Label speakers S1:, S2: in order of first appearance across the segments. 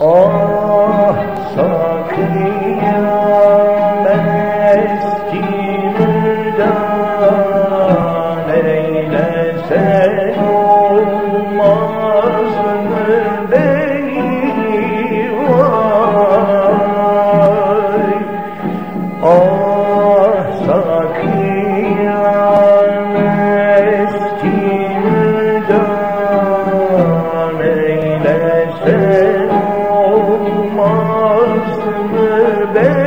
S1: Ah sakıya ben eski müdahale eylesem. There.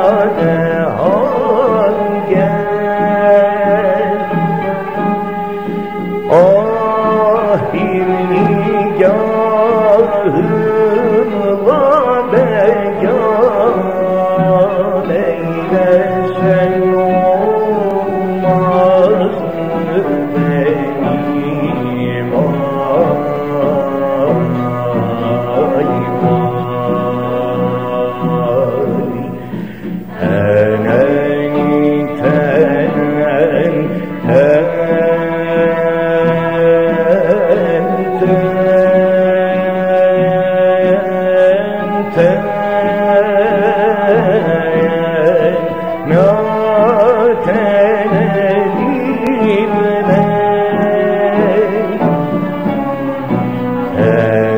S1: çare hange Ah ilmi gâhı. Hey.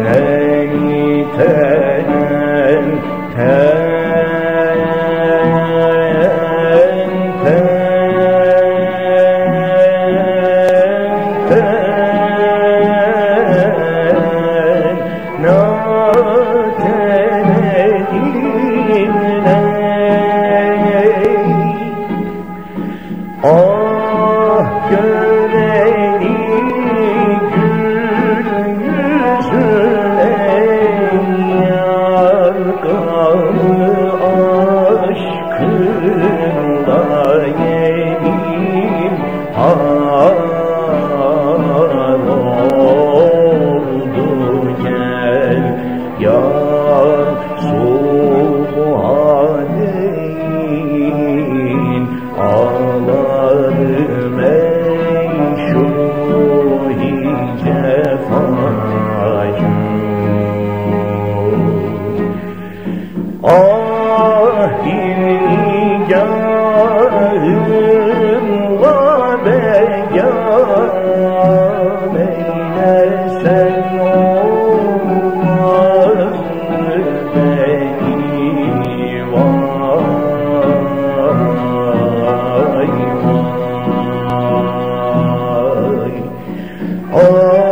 S1: gönlüm vade gönlüm eylersen Oh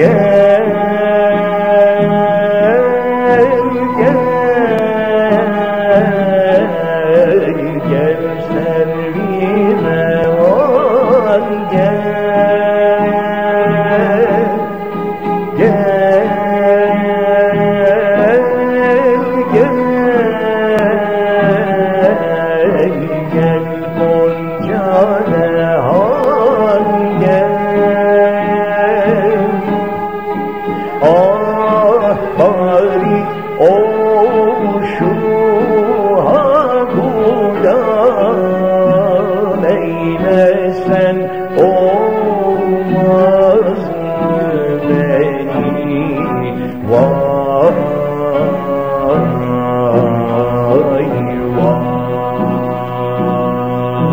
S1: quer. all